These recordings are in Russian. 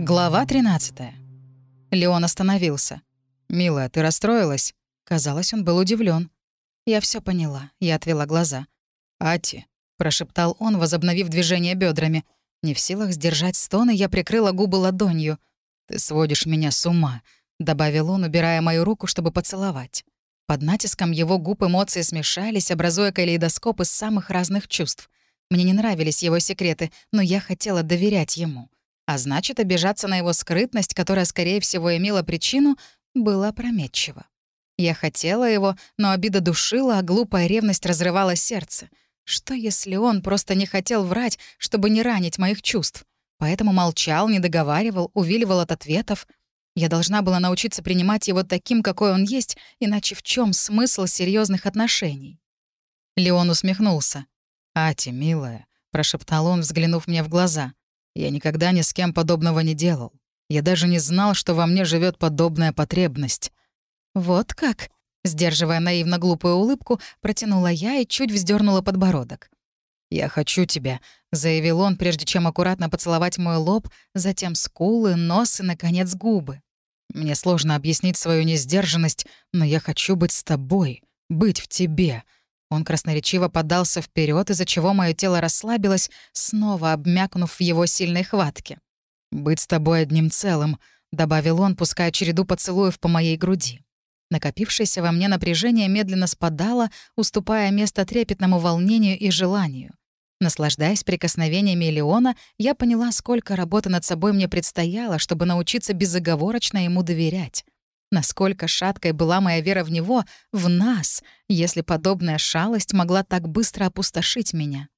Глава 13. Леон остановился. «Милая, ты расстроилась?» Казалось, он был удивлен. Я все поняла. Я отвела глаза. «Ати», — прошептал он, возобновив движение бедрами. Не в силах сдержать стоны, я прикрыла губы ладонью. «Ты сводишь меня с ума», — добавил он, убирая мою руку, чтобы поцеловать. Под натиском его губ эмоции смешались, образуя калейдоскоп из самых разных чувств. Мне не нравились его секреты, но я хотела доверять ему. А значит, обижаться на его скрытность, которая, скорее всего, имела причину, было опрометчиво. Я хотела его, но обида душила, а глупая ревность разрывала сердце. Что, если он просто не хотел врать, чтобы не ранить моих чувств? Поэтому молчал, не договаривал, увиливал от ответов. Я должна была научиться принимать его таким, какой он есть, иначе в чем смысл серьезных отношений? Леон усмехнулся. «Ати, милая», — прошептал он, взглянув мне в глаза. Я никогда ни с кем подобного не делал. Я даже не знал, что во мне живет подобная потребность. «Вот как?» — сдерживая наивно глупую улыбку, протянула я и чуть вздернула подбородок. «Я хочу тебя», — заявил он, прежде чем аккуратно поцеловать мой лоб, затем скулы, нос и, наконец, губы. «Мне сложно объяснить свою несдержанность, но я хочу быть с тобой, быть в тебе», он красноречиво подался вперед, из-за чего мое тело расслабилось, снова обмякнув в его сильной хватке. «Быть с тобой одним целым», — добавил он, пуская череду поцелуев по моей груди. Накопившееся во мне напряжение медленно спадало, уступая место трепетному волнению и желанию. Наслаждаясь прикосновениями Леона, я поняла, сколько работы над собой мне предстояло, чтобы научиться безоговорочно ему доверять. Насколько шаткой была моя вера в него, в нас, если подобная шалость могла так быстро опустошить меня.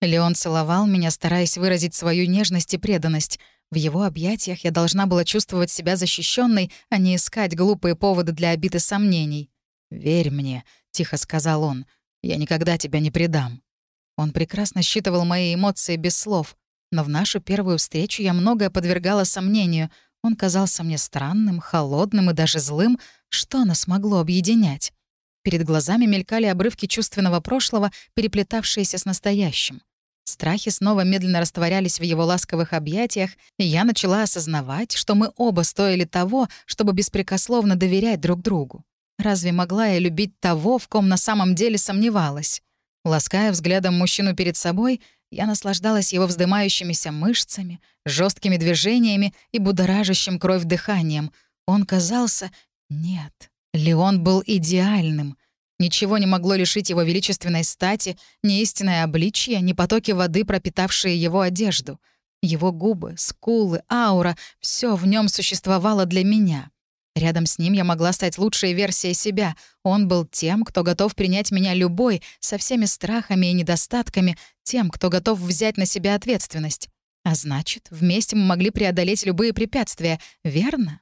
Леон целовал меня, стараясь выразить свою нежность и преданность. В его объятиях я должна была чувствовать себя защищенной, а не искать глупые поводы для обид сомнений. «Верь мне», — тихо сказал он, — «я никогда тебя не предам». Он прекрасно считывал мои эмоции без слов, но в нашу первую встречу я многое подвергала сомнению — он казался мне странным, холодным и даже злым. Что нас могло объединять? Перед глазами мелькали обрывки чувственного прошлого, переплетавшиеся с настоящим. Страхи снова медленно растворялись в его ласковых объятиях, и я начала осознавать, что мы оба стоили того, чтобы беспрекословно доверять друг другу. Разве могла я любить того, в ком на самом деле сомневалась? Лаская взглядом мужчину перед собой, я наслаждалась его вздымающимися мышцами, жесткими движениями и будоражащим кровь дыханием. Он казался... Нет, Леон был идеальным. Ничего не могло лишить его величественной стати, ни истинное обличье, ни потоки воды, пропитавшие его одежду. Его губы, скулы, аура — все в нем существовало для меня. Рядом с ним я могла стать лучшей версией себя. Он был тем, кто готов принять меня любой, со всеми страхами и недостатками, тем, кто готов взять на себя ответственность. А значит, вместе мы могли преодолеть любые препятствия, верно?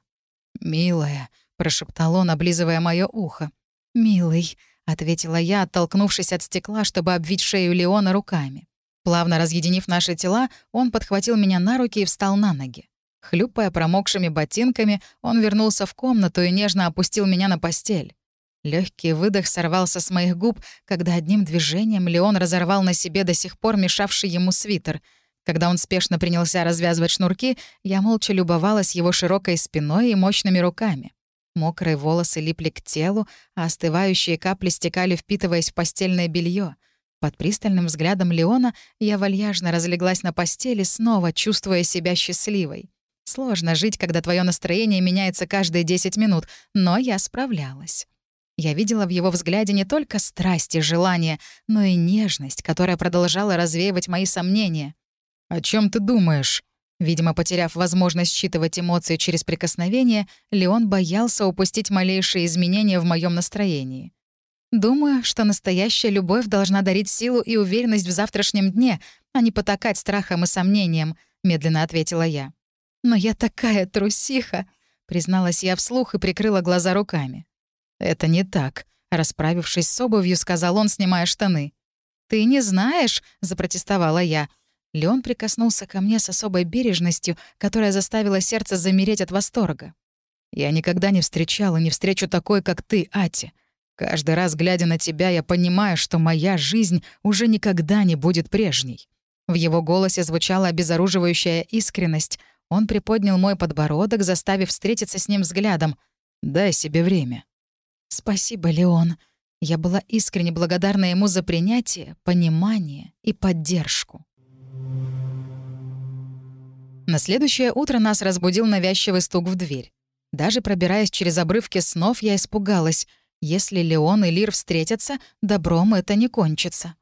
«Милая», — прошептал он, облизывая мое ухо. «Милый», — ответила я, оттолкнувшись от стекла, чтобы обвить шею Леона руками. Плавно разъединив наши тела, он подхватил меня на руки и встал на ноги. Хлюпая промокшими ботинками, он вернулся в комнату и нежно опустил меня на постель. Легкий выдох сорвался с моих губ, когда одним движением Леон разорвал на себе до сих пор мешавший ему свитер. Когда он спешно принялся развязывать шнурки, я молча любовалась его широкой спиной и мощными руками. Мокрые волосы липли к телу, а остывающие капли стекали, впитываясь в постельное белье. Под пристальным взглядом Леона я вальяжно разлеглась на постели, снова чувствуя себя счастливой. Сложно жить, когда твое настроение меняется каждые 10 минут, но я справлялась. Я видела в его взгляде не только страсть и желание, но и нежность, которая продолжала развеивать мои сомнения. «О чем ты думаешь?» Видимо, потеряв возможность считывать эмоции через прикосновение, Леон боялся упустить малейшие изменения в моем настроении. «Думаю, что настоящая любовь должна дарить силу и уверенность в завтрашнем дне, а не потакать страхом и сомнением», — медленно ответила я. «Но я такая трусиха», — призналась я вслух и прикрыла глаза руками. «Это не так», — расправившись с обувью, сказал он, снимая штаны. «Ты не знаешь?» — запротестовала я. Леон прикоснулся ко мне с особой бережностью, которая заставила сердце замереть от восторга. «Я никогда не встречал и не встречу такой, как ты, Ати. Каждый раз, глядя на тебя, я понимаю, что моя жизнь уже никогда не будет прежней». В его голосе звучала обезоруживающая искренность. Он приподнял мой подбородок, заставив встретиться с ним взглядом. «Дай себе время». «Спасибо, Леон». Я была искренне благодарна ему за принятие, понимание и поддержку. На следующее утро нас разбудил навязчивый стук в дверь. Даже пробираясь через обрывки снов, я испугалась. Если Леон и Лир встретятся, добром это не кончится.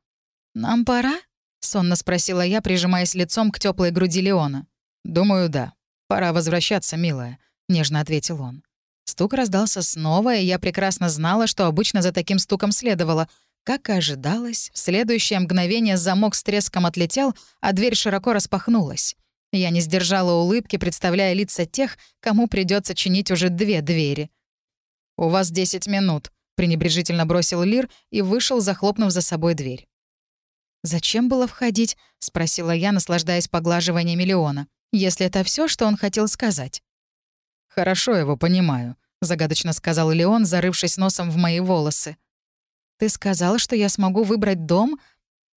«Нам пора?» — сонно спросила я, прижимаясь лицом к теплой груди Леона. «Думаю, да. Пора возвращаться, милая», — нежно ответил он. Стук раздался снова, и я прекрасно знала, что обычно за таким стуком следовало. Как и ожидалось, в следующее мгновение замок с треском отлетел, а дверь широко распахнулась. Я не сдержала улыбки, представляя лица тех, кому придется чинить уже две двери. «У вас 10 минут», — пренебрежительно бросил Лир и вышел, захлопнув за собой дверь. «Зачем было входить?» — спросила я, наслаждаясь поглаживанием Миллиона, если это все, что он хотел сказать. «Хорошо его понимаю», — загадочно сказал Леон, зарывшись носом в мои волосы. «Ты сказал, что я смогу выбрать дом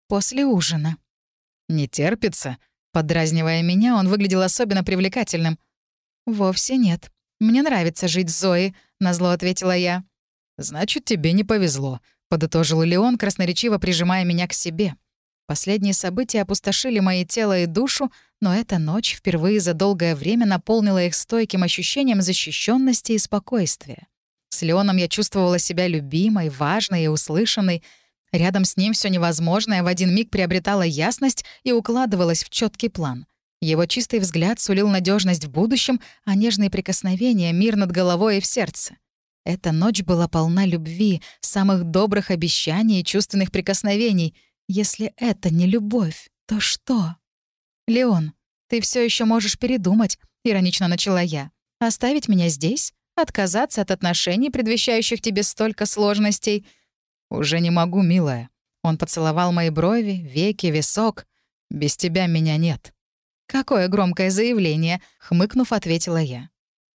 после ужина». «Не терпится?» Подразнивая меня, он выглядел особенно привлекательным. «Вовсе нет. Мне нравится жить с Зоей», — назло ответила я. «Значит, тебе не повезло», — подытожил Леон, красноречиво прижимая меня к себе. Последние события опустошили мои тело и душу, но эта ночь впервые за долгое время наполнила их стойким ощущением защищенности и спокойствия. С Леоном я чувствовала себя любимой, важной и услышанной. Рядом с ним все невозможное в один миг приобретало ясность и укладывалось в четкий план. Его чистый взгляд сулил надежность в будущем, а нежные прикосновения — мир над головой и в сердце. Эта ночь была полна любви, самых добрых обещаний и чувственных прикосновений — если это не любовь, то что? «Леон, ты все еще можешь передумать», — иронично начала я. «Оставить меня здесь? Отказаться от отношений, предвещающих тебе столько сложностей?» «Уже не могу, милая». Он поцеловал мои брови, веки, висок. «Без тебя меня нет». «Какое громкое заявление», — хмыкнув, ответила я.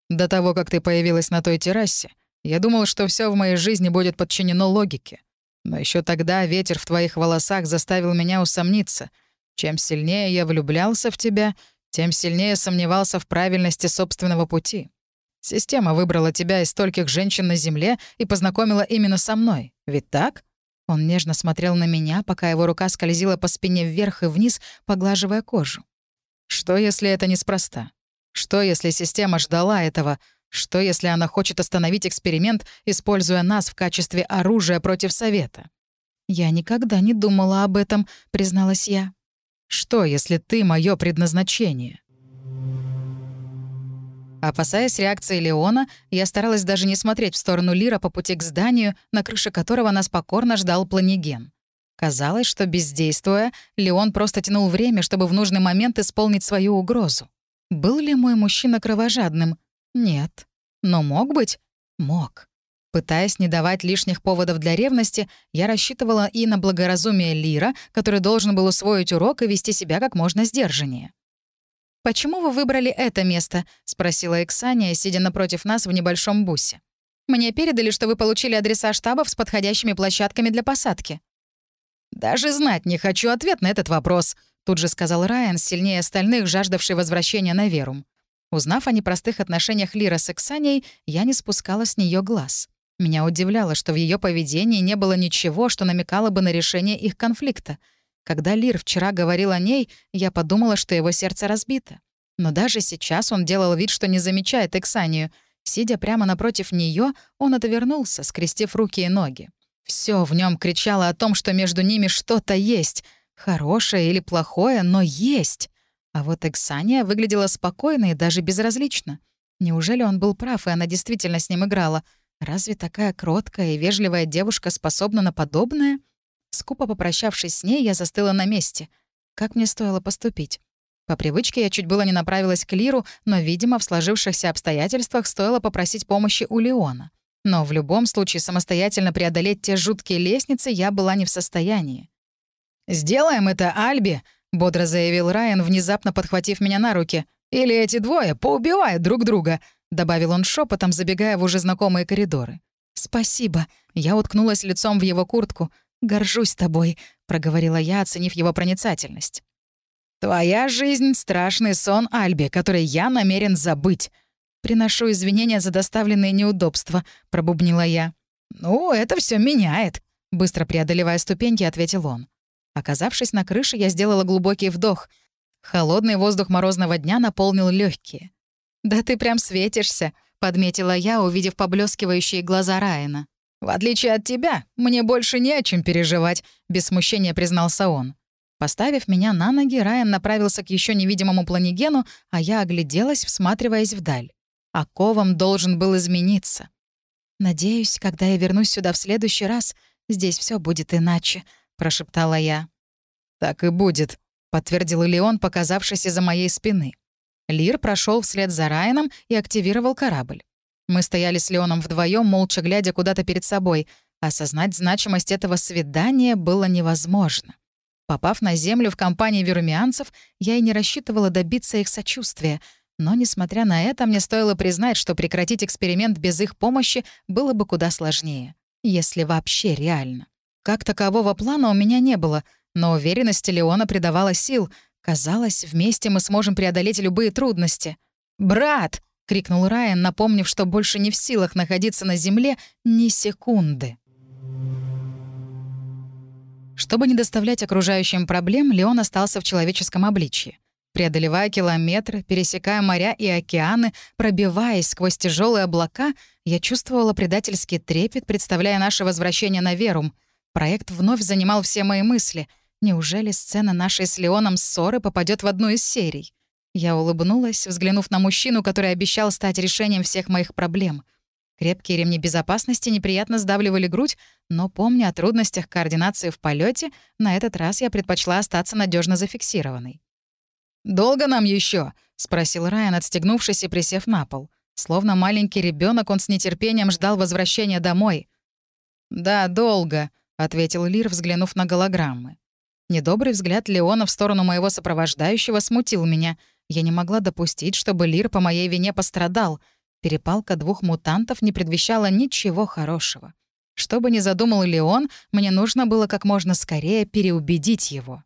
«До того, как ты появилась на той террасе, я думал, что все в моей жизни будет подчинено логике. Но еще тогда ветер в твоих волосах заставил меня усомниться. Чем сильнее я влюблялся в тебя, тем сильнее сомневался в правильности собственного пути. Система выбрала тебя из стольких женщин на Земле и познакомила именно со мной. Ведь так?» Он нежно смотрел на меня, пока его рука скользила по спине вверх и вниз, поглаживая кожу. «Что, если это неспроста? Что, если система ждала этого, что, если она хочет остановить эксперимент, используя нас в качестве оружия против Совета? «Я никогда не думала об этом», — призналась я. «Что, если ты — мое предназначение?» Опасаясь реакции Леона, я старалась даже не смотреть в сторону Лира по пути к зданию, на крыше которого нас покорно ждал планеген. Казалось, что бездействуя, Леон просто тянул время, чтобы в нужный момент исполнить свою угрозу. Был ли мой мужчина кровожадным? Нет. Но мог быть? Мог. Пытаясь не давать лишних поводов для ревности, я рассчитывала и на благоразумие Лира, который должен был усвоить урок и вести себя как можно сдержаннее. «Почему вы выбрали это место?» — спросила Эксания, сидя напротив нас в небольшом бусе. «Мне передали, что вы получили адреса штабов с подходящими площадками для посадки». «Даже знать не хочу ответ на этот вопрос», — тут же сказал Райан, сильнее остальных, жаждавший возвращения на Верум. Узнав о непростых отношениях Лира с Эксанией, я не спускала с нее глаз. Меня удивляло, что в ее поведении не было ничего, что намекало бы на решение их конфликта. Когда Лир вчера говорил о ней, я подумала, что его сердце разбито. Но даже сейчас он делал вид, что не замечает Эксанию. Сидя прямо напротив нее, он отвернулся, скрестив руки и ноги. Все в нем кричало о том, что между ними что-то есть. Хорошее или плохое, но есть. А вот Эксания выглядела спокойно и даже безразлично. Неужели он был прав, и она действительно с ним играла? Разве такая кроткая и вежливая девушка способна на подобное? Скупо попрощавшись с ней, я застыла на месте. Как мне стоило поступить? По привычке я чуть было не направилась к Лиру, но, видимо, в сложившихся обстоятельствах стоило попросить помощи у Леона. Но в любом случае самостоятельно преодолеть те жуткие лестницы я была не в состоянии. «Сделаем это, Альби!» — бодро заявил Райан, внезапно подхватив меня на руки. «Или эти двое поубивают друг друга», — добавил он шепотом, забегая в уже знакомые коридоры. «Спасибо». Я уткнулась лицом в его куртку. «Горжусь тобой», — проговорила я, оценив его проницательность. «Твоя жизнь — страшный сон, Альби, который я намерен забыть. Приношу извинения за доставленные неудобства», — пробубнила я. «Ну, это все меняет», — быстро преодолевая ступеньки, ответил он. Оказавшись на крыше, я сделала глубокий вдох. Холодный воздух морозного дня наполнил легкие. «Да ты прям светишься», — подметила я, увидев поблескивающие глаза Райана. «В отличие от тебя, мне больше не о чем переживать», — без смущения признался он. Поставив меня на ноги, Райан направился к еще невидимому планигену, а я огляделась, всматриваясь вдаль. Оковом должен был измениться. «Надеюсь, когда я вернусь сюда в следующий раз, здесь все будет иначе», — прошептала я. «Так и будет», — подтвердил Леон, показавшись из-за моей спины. Лир прошел вслед за Райаном и активировал корабль. Мы стояли с Леоном вдвоем, молча глядя куда-то перед собой. Осознать значимость этого свидания было невозможно. Попав на Землю в компании верумианцев, я и не рассчитывала добиться их сочувствия. Но, несмотря на это, мне стоило признать, что прекратить эксперимент без их помощи было бы куда сложнее. Если вообще реально. Как такового плана у меня не было, но уверенность Леона придавала сил. Казалось, вместе мы сможем преодолеть любые трудности. «Брат!» — крикнул Райан, напомнив, что больше не в силах находиться на земле ни секунды. Чтобы не доставлять окружающим проблем, Леон остался в человеческом обличье. Преодолевая километры, пересекая моря и океаны, пробиваясь сквозь тяжелые облака, я чувствовала предательский трепет, представляя наше возвращение на Верум. Проект вновь занимал все мои мысли. Неужели сцена нашей с Леоном ссоры попадет в одну из серий? Я улыбнулась, взглянув на мужчину, который обещал стать решением всех моих проблем. Крепкие ремни безопасности неприятно сдавливали грудь, но, помня о трудностях координации в полете, на этот раз я предпочла остаться надежно зафиксированной. «Долго нам еще? спросил Райан, отстегнувшись и присев на пол. Словно маленький ребенок, он с нетерпением ждал возвращения домой. «Да, долго», — ответил Лир, взглянув на голограммы. Недобрый взгляд Леона в сторону моего сопровождающего смутил меня. Я не могла допустить, чтобы Лир по моей вине пострадал. Перепалка двух мутантов не предвещала ничего хорошего. Что бы ни задумал Леон, мне нужно было как можно скорее переубедить его.